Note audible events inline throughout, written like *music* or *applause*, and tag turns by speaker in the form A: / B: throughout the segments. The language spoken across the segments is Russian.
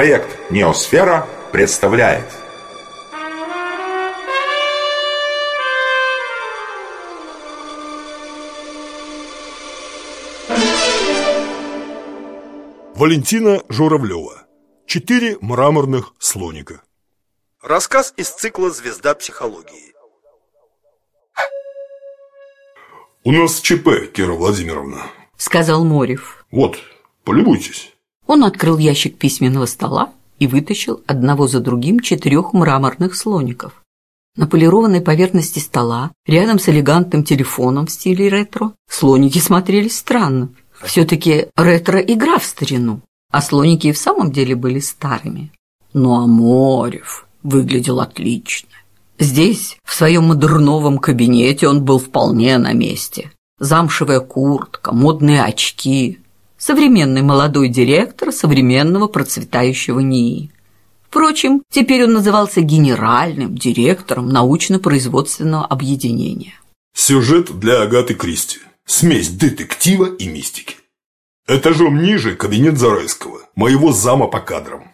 A: Проект «Неосфера» представляет.
B: Валентина Журавлева. Четыре мраморных слоника.
C: Рассказ из цикла «Звезда психологии».
B: У нас ЧП, Кира Владимировна.
D: Сказал Морев.
B: Вот, полюбуйтесь
D: Он открыл ящик письменного стола и вытащил одного за другим четырех мраморных слоников. На полированной поверхности стола, рядом с элегантным телефоном в стиле ретро, слоники смотрелись странно. Все-таки ретро-игра в старину, а слоники и в самом деле были старыми. Ну а Морев выглядел отлично. Здесь, в своем модерновом кабинете, он был вполне на месте. Замшевая куртка, модные очки. Современный молодой директор современного процветающего НИИ. Впрочем, теперь он назывался генеральным директором научно-производственного объединения.
B: Сюжет для Агаты Кристи. Смесь детектива и мистики. Этажом ниже кабинет Зарайского, моего зама по кадрам.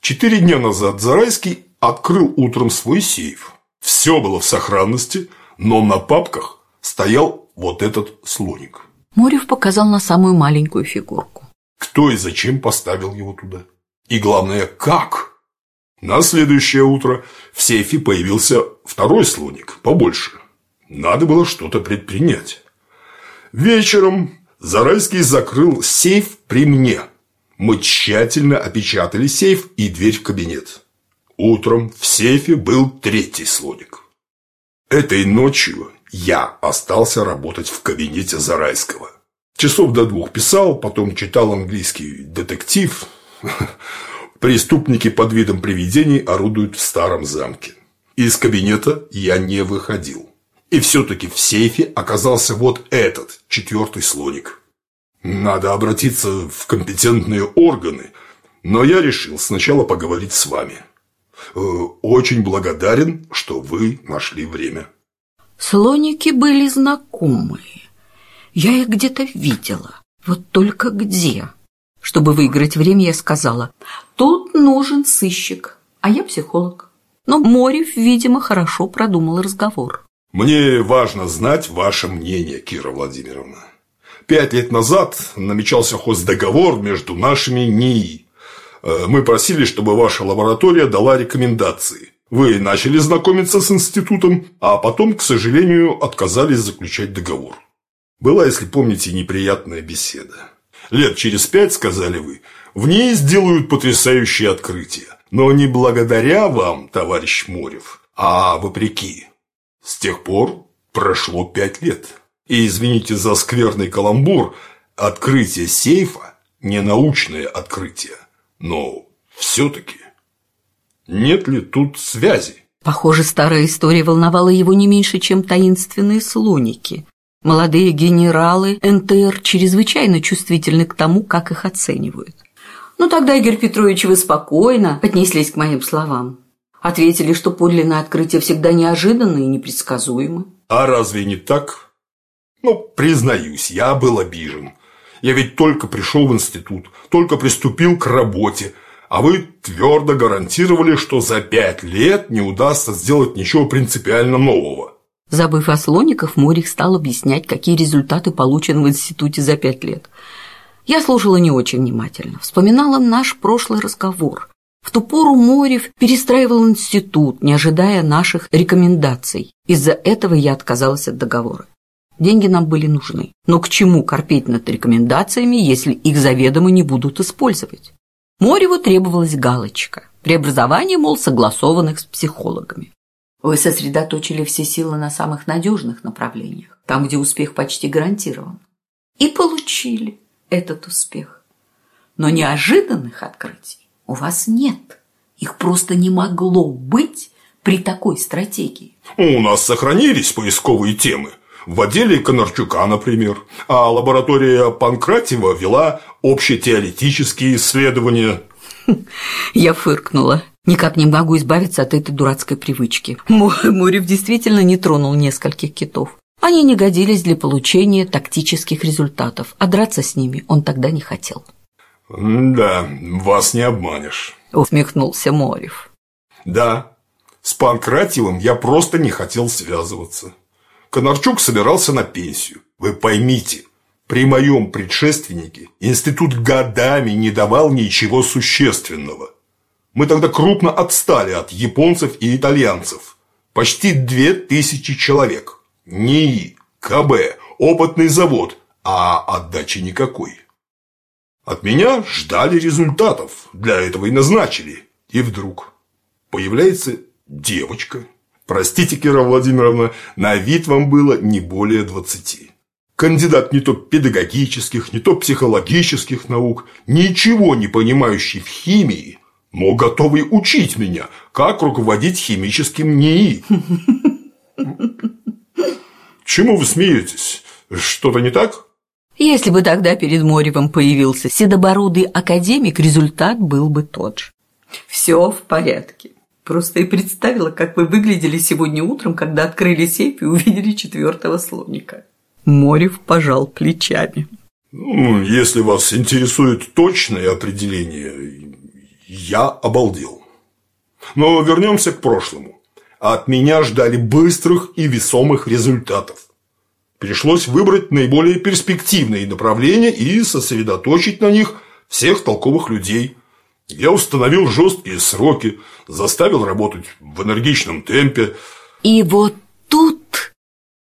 B: Четыре дня назад Зарайский открыл утром свой сейф. Все было в сохранности, но на папках стоял вот этот слоник
D: Морев показал на самую маленькую фигурку
B: Кто и зачем поставил его туда? И главное, как? На следующее утро в сейфе появился второй слоник, побольше. Надо было что-то предпринять. Вечером Зарайский закрыл сейф при мне. Мы тщательно опечатали сейф и дверь в кабинет. Утром в сейфе был третий слоник. Этой ночью я остался работать в кабинете Зарайского. Часов до двух писал, потом читал английский детектив. *laughs* Преступники под видом привидений орудуют в старом замке. Из кабинета я не выходил. И все-таки в сейфе оказался вот этот, четвертый слоник. Надо обратиться в компетентные органы, но я решил сначала поговорить с вами. Э, очень благодарен, что вы нашли время.
D: Слоники были знакомые. Я их где-то видела. Вот только где? Чтобы выиграть время, я сказала, тут нужен сыщик, а я психолог. Но Морев, видимо, хорошо продумал разговор.
B: Мне важно знать ваше мнение, Кира Владимировна. Пять лет назад намечался хоздоговор между нашими НИИ. Э, мы просили, чтобы ваша лаборатория дала рекомендации. Вы начали знакомиться с институтом, а потом, к сожалению, отказались заключать договор. Была, если помните, неприятная беседа. Лет через пять, сказали вы, в ней сделают потрясающие открытия. Но не благодаря вам, товарищ Морев, а вопреки. С тех пор прошло пять лет. И, извините за скверный каламбур, открытие сейфа – не научное открытие. Но все-таки нет ли тут связи?
D: Похоже, старая история волновала его не меньше, чем таинственные слоники. Молодые генералы НТР чрезвычайно чувствительны к тому, как их оценивают. Ну тогда, Игорь Петрович, вы спокойно отнеслись к моим словам. Ответили, что подлинное открытие всегда неожиданно и непредсказуемо.
B: А разве не так? Ну, признаюсь, я был обижен. Я ведь только пришел в институт, только приступил к работе, а вы твердо гарантировали, что за пять лет не удастся сделать ничего принципиально нового.
D: Забыв о слониках, Морих стал объяснять, какие результаты получены в институте за пять лет. Я слушала не очень внимательно, вспоминала наш прошлый разговор. В ту пору Морев перестраивал институт, не ожидая наших рекомендаций. Из-за этого я отказалась от договора. Деньги нам были нужны. Но к чему корпеть над рекомендациями, если их заведомо не будут использовать? Мореву требовалась галочка. Преобразование, мол, согласованных с психологами. Вы сосредоточили все силы на самых надежных направлениях, там, где успех почти гарантирован. И получили этот успех. Но неожиданных открытий у вас нет. Их просто не могло быть при такой стратегии.
B: У нас сохранились поисковые темы. В отделе Конорчука, например. А лаборатория Панкратева вела общетеоретические исследования. *laughs*
D: Я фыркнула. Никак не могу избавиться от этой дурацкой привычки. Мурев действительно не тронул нескольких китов. Они не годились для получения тактических результатов, а драться с ними он тогда не хотел.
B: Да, вас не обманешь.
D: Усмехнулся Морев.
B: Да, с Панкратиевым я просто не хотел связываться. Конорчук собирался на пенсию. Вы поймите, при моем предшественнике институт годами не давал ничего существенного. Мы тогда крупно отстали от японцев и итальянцев. Почти две тысячи человек. НИИ, КБ, опытный завод, а отдачи никакой. От меня ждали результатов, для этого и назначили. И вдруг появляется девочка. Простите, Кира Владимировна, на вид вам было не более двадцати. Кандидат не то педагогических, не то психологических наук, ничего не понимающий в химии, но готовый учить меня, как руководить химическим НИИ. Чему вы смеетесь? Что-то не так?
D: Если бы тогда перед Моревым появился седобородый академик, результат был бы тот же. Все в порядке. Просто и представила, как вы выглядели сегодня утром, когда открыли сейф и увидели четвертого слоника. Морев пожал плечами.
B: Ну, если вас интересует точное определение, я обалдел. Но вернемся к прошлому. От меня ждали быстрых и весомых результатов. Пришлось выбрать наиболее перспективные направления и сосредоточить на них всех толковых людей. Я установил жесткие сроки, заставил работать в энергичном темпе.
D: И вот тут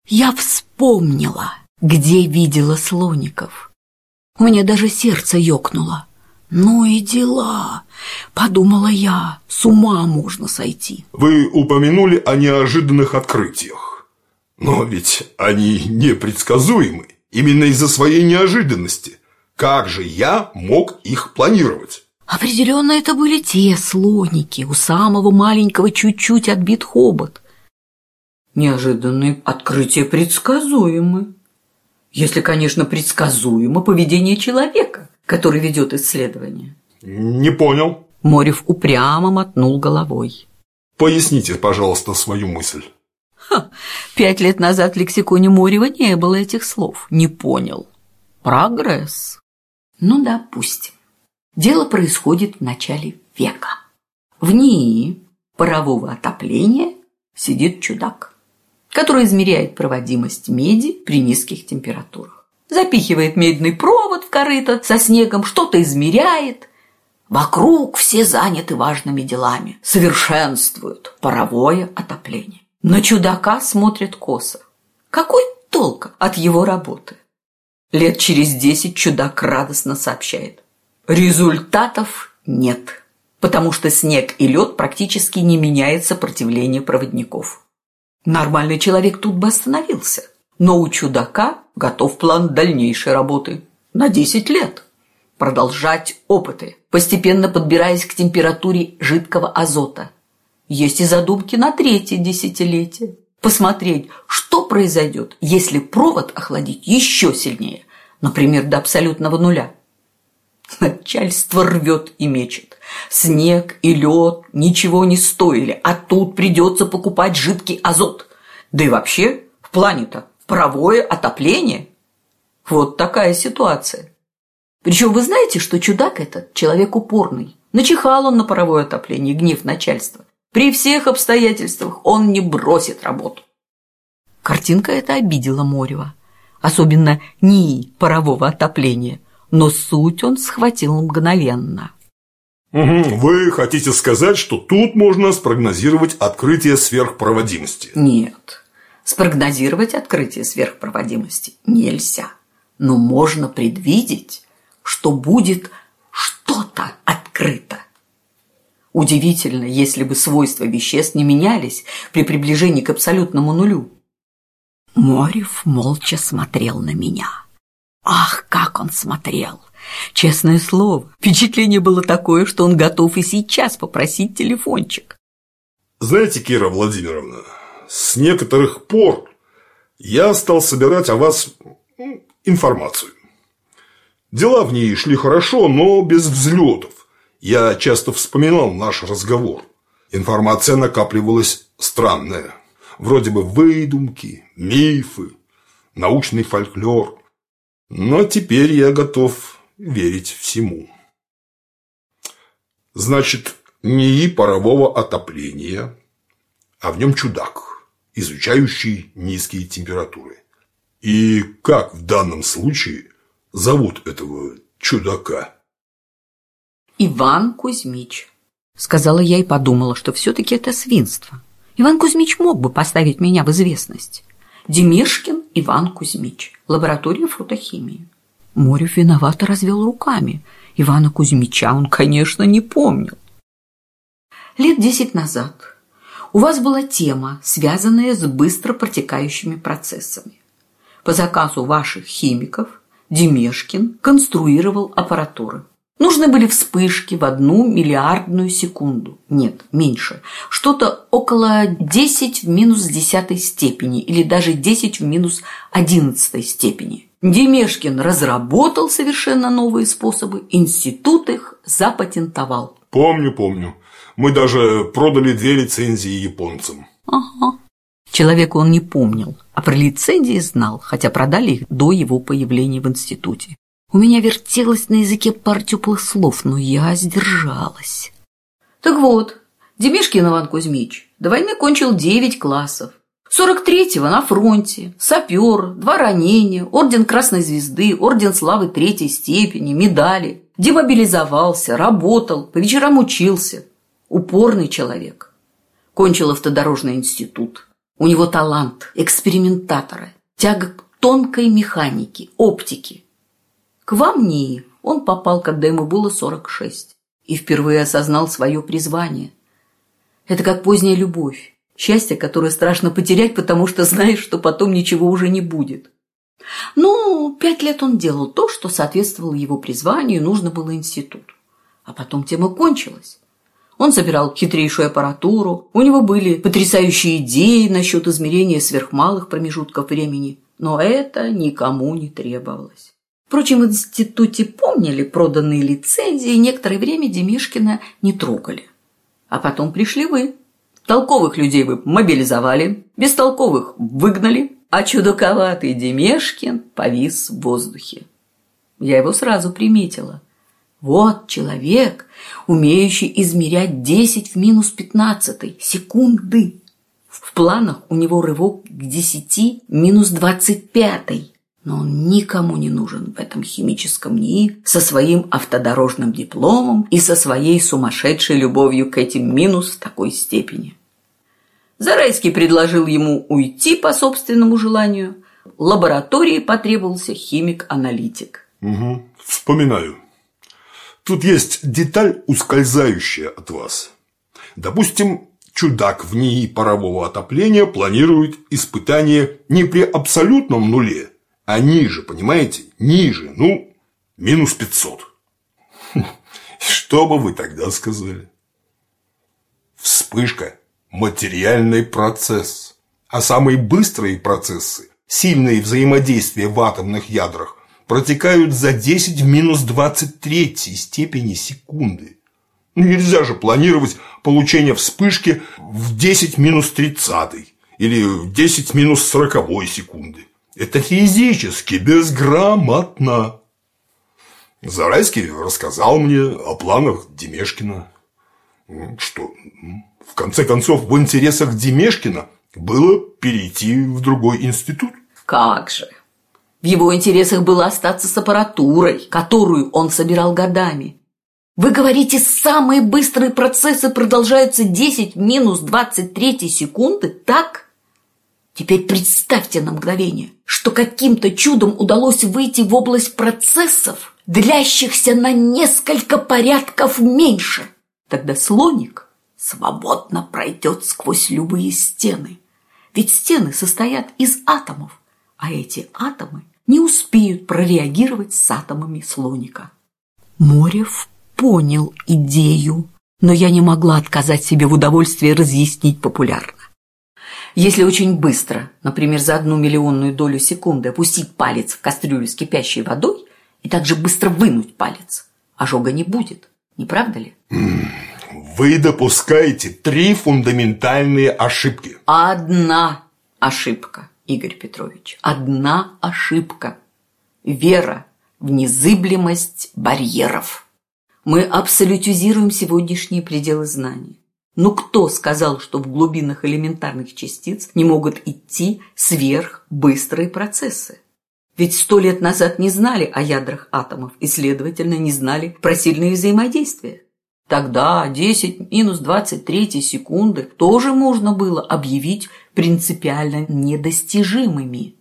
D: я вспомнила, где видела слоников. У меня даже сердце ёкнуло. Ну и дела, подумала я, с ума можно сойти.
B: Вы упомянули о неожиданных открытиях. Но ведь они непредсказуемы именно из-за своей неожиданности. Как же я мог их планировать?
D: Определенно это были те слоники, у самого маленького чуть-чуть отбит хобот. Неожиданные открытия предсказуемы. Если, конечно, предсказуемо поведение человека, который ведет исследование.
B: Не понял.
D: Морев упрямо мотнул головой.
B: Поясните, пожалуйста, свою мысль.
D: Ха, пять лет назад в лексиконе Морева не было этих слов. Не понял. Прогресс. Ну, допустим. Дело происходит в начале века. В НИИ парового отопления сидит чудак, который измеряет проводимость меди при низких температурах. Запихивает медный провод в корыто со снегом, что-то измеряет. Вокруг все заняты важными делами, совершенствуют паровое отопление. На чудака смотрят косо. Какой толк от его работы? Лет через десять чудак радостно сообщает. Результатов нет, потому что снег и лед практически не меняет сопротивление проводников. Нормальный человек тут бы остановился, но у чудака готов план дальнейшей работы на 10 лет. Продолжать опыты, постепенно подбираясь к температуре жидкого азота – есть и задумки на третье десятилетие. Посмотреть, что произойдет, если провод охладить еще сильнее, например, до абсолютного нуля. Начальство рвет и мечет. Снег и лед ничего не стоили, а тут придется покупать жидкий азот. Да и вообще, в плане-то паровое отопление. Вот такая ситуация. Причем вы знаете, что чудак этот человек упорный. Начихал он на паровое отопление, гнев начальства. При всех обстоятельствах он не бросит работу. Картинка эта обидела Морева. Особенно НИИ парового отопления. Но суть он схватил мгновенно.
B: Угу. Вы хотите сказать, что тут можно спрогнозировать открытие сверхпроводимости?
D: Нет. Спрогнозировать открытие сверхпроводимости нельзя. Но можно предвидеть, что будет что-то открыто. Удивительно, если бы свойства веществ не менялись при приближении к абсолютному нулю. Морев молча смотрел на меня. Ах, как он смотрел! Честное слово, впечатление было такое, что он готов и сейчас попросить телефончик.
B: Знаете, Кира Владимировна, с некоторых пор я стал собирать о вас информацию. Дела в ней шли хорошо, но без взлетов. Я часто вспоминал наш разговор. Информация накапливалась странная. Вроде бы выдумки, мифы, научный фольклор. Но теперь я готов верить всему. Значит, НИИ парового отопления, а в нем чудак, изучающий низкие температуры. И как в данном случае зовут этого чудака?
D: Иван Кузьмич. Сказала я и подумала, что все-таки это свинство. Иван Кузьмич мог бы поставить меня в известность. Демешкин Иван Кузьмич, лаборатория фрутохимии. Морев виновато развел руками. Ивана Кузьмича он, конечно, не помнил. Лет десять назад у вас была тема, связанная с быстро протекающими процессами. По заказу ваших химиков Демешкин конструировал аппаратуры. Нужны были вспышки в одну миллиардную секунду. Нет, меньше. Что-то около 10 в минус десятой степени или даже 10 в минус одиннадцатой степени. Демешкин разработал совершенно новые способы, институт их запатентовал.
B: Помню, помню. Мы даже продали две лицензии японцам.
D: Ага. Человека он не помнил, а про лицензии знал, хотя продали их до его появления в институте. У меня вертелось на языке пар теплых слов, но я сдержалась. Так вот, Демишкин Иван Кузьмич до войны кончил девять классов. 43-го на фронте, сапер, два ранения, орден Красной Звезды, орден Славы третьей степени, медали. Демобилизовался, работал, по вечерам учился. Упорный человек. Кончил автодорожный институт. У него талант экспериментатора, тяга к тонкой механике, оптике. К вам, НИИ, он попал, когда ему было 46, и впервые осознал свое призвание. Это как поздняя любовь, счастье, которое страшно потерять, потому что знаешь, что потом ничего уже не будет. Ну, пять лет он делал то, что соответствовало его призванию, нужно было институт. А потом тема кончилась. Он собирал хитрейшую аппаратуру, у него были потрясающие идеи насчет измерения сверхмалых промежутков времени, но это никому не требовалось. Впрочем, в институте помнили проданные лицензии, и некоторое время Демишкина не трогали. А потом пришли вы. Толковых людей вы мобилизовали, бестолковых выгнали, а чудаковатый Демешкин повис в воздухе. Я его сразу приметила. Вот человек, умеющий измерять 10 в минус 15 секунды. В планах у него рывок к 10 минус 25 но он никому не нужен в этом химическом НИИ со своим автодорожным дипломом и со своей сумасшедшей любовью к этим минус в такой степени. Зарайский предложил ему уйти по собственному желанию. Лаборатории потребовался химик-аналитик.
B: Угу, вспоминаю. Тут есть деталь, ускользающая от вас. Допустим, чудак в НИИ парового отопления планирует испытание не при абсолютном нуле, а ниже, понимаете? Ниже, ну, минус 500. Что бы вы тогда сказали? Вспышка – материальный процесс. А самые быстрые процессы, сильные взаимодействия в атомных ядрах, протекают за 10 в минус 23 степени секунды. Ну, нельзя же планировать получение вспышки в 10 минус 30 или в 10 минус 40 секунды. Это физически безграмотно. Зарайский рассказал мне о планах Демешкина. Что, в конце концов, в интересах Демешкина было перейти в другой институт.
D: Как же! В его интересах было остаться с аппаратурой, которую он собирал годами. Вы говорите, самые быстрые процессы продолжаются 10 минус 23 секунды, так? Теперь представьте на мгновение, что каким-то чудом удалось выйти в область процессов, длящихся на несколько порядков меньше. Тогда слоник свободно пройдет сквозь любые стены. Ведь стены состоят из атомов, а эти атомы не успеют прореагировать с атомами слоника. Морев понял идею, но я не могла отказать себе в удовольствии разъяснить популярно. Если очень быстро, например, за одну миллионную долю секунды опустить палец в кастрюлю с кипящей водой и также быстро вынуть палец, ожога не будет, не правда ли?
B: Вы допускаете три фундаментальные ошибки.
D: Одна ошибка, Игорь Петрович, одна ошибка. Вера в незыблемость барьеров. Мы абсолютизируем сегодняшние пределы знаний. Но кто сказал, что в глубинах элементарных частиц не могут идти сверхбыстрые процессы? Ведь сто лет назад не знали о ядрах атомов и, следовательно, не знали про сильные взаимодействия. Тогда 10 минус 23 секунды тоже можно было объявить принципиально недостижимыми.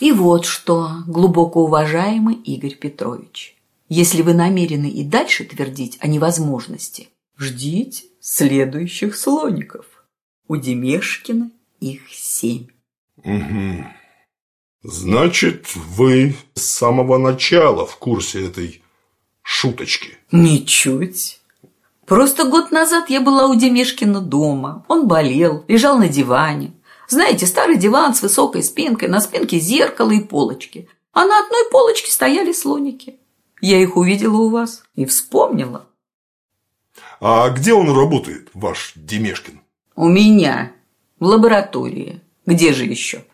D: И вот что, глубоко уважаемый Игорь Петрович, если вы намерены и дальше твердить о невозможности, ждите следующих слоников. У Демешкина их семь.
B: Угу. Значит, вы с самого начала в курсе этой шуточки?
D: Ничуть. Просто год назад я была у Демешкина дома. Он болел, лежал на диване. Знаете, старый диван с высокой спинкой, на спинке зеркало и полочки. А на одной полочке стояли слоники. Я их увидела у вас и вспомнила.
B: А где он работает, ваш Демешкин?
D: У меня. В лаборатории. Где же еще?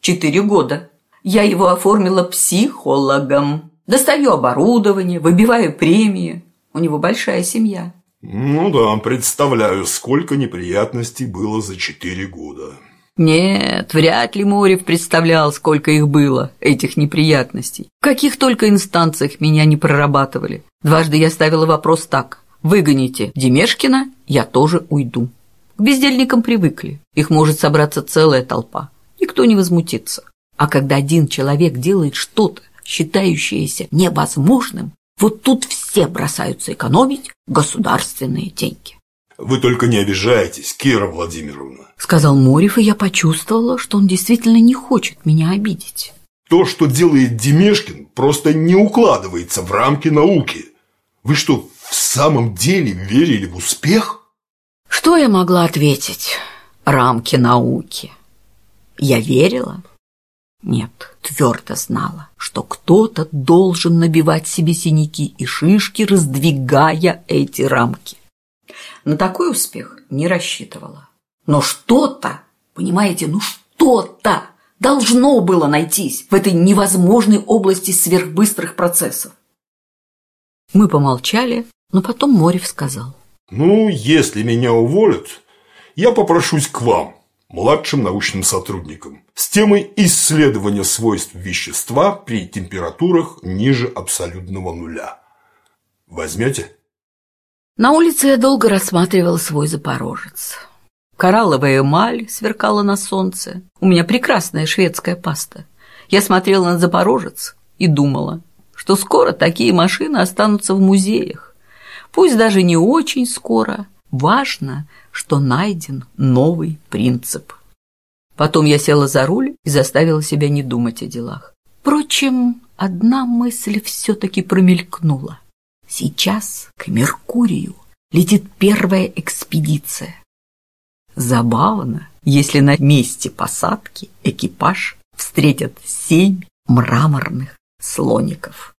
D: Четыре года. Я его оформила психологом. Достаю оборудование, выбиваю премии. У него большая семья.
B: Ну да, представляю, сколько неприятностей было за четыре года.
D: Нет, вряд ли Морев представлял, сколько их было, этих неприятностей. В каких только инстанциях меня не прорабатывали. Дважды я ставила вопрос так. Выгоните Демешкина, я тоже уйду. К бездельникам привыкли. Их может собраться целая толпа. Никто не возмутится. А когда один человек делает что-то, считающееся невозможным, вот тут все бросаются экономить государственные деньги.
B: Вы только не обижайтесь, Кира Владимировна.
D: Сказал Морев, и я почувствовала, что он действительно не хочет меня обидеть.
B: То, что делает Демешкин, просто не укладывается в рамки науки. Вы что, в самом деле верили в успех?
D: Что я могла ответить? Рамки науки. Я верила, нет, твердо знала, что кто-то должен набивать себе синяки и шишки, раздвигая эти рамки. На такой успех не рассчитывала. Но что-то, понимаете, ну что-то должно было найтись в этой невозможной области сверхбыстрых процессов. Мы помолчали, но потом Морев сказал.
B: Ну, если меня уволят, я попрошусь к вам, младшим научным сотрудникам, с темой исследования свойств вещества при температурах ниже абсолютного нуля. Возьмете?
D: На улице я долго рассматривал свой запорожец. Коралловая эмаль сверкала на солнце. У меня прекрасная шведская паста. Я смотрела на запорожец и думала, что скоро такие машины останутся в музеях. Пусть даже не очень скоро. Важно, что найден новый принцип. Потом я села за руль и заставила себя не думать о делах. Впрочем, одна мысль все-таки промелькнула. Сейчас к Меркурию летит первая экспедиция. Забавно, если на месте посадки экипаж встретят семь мраморных слоников.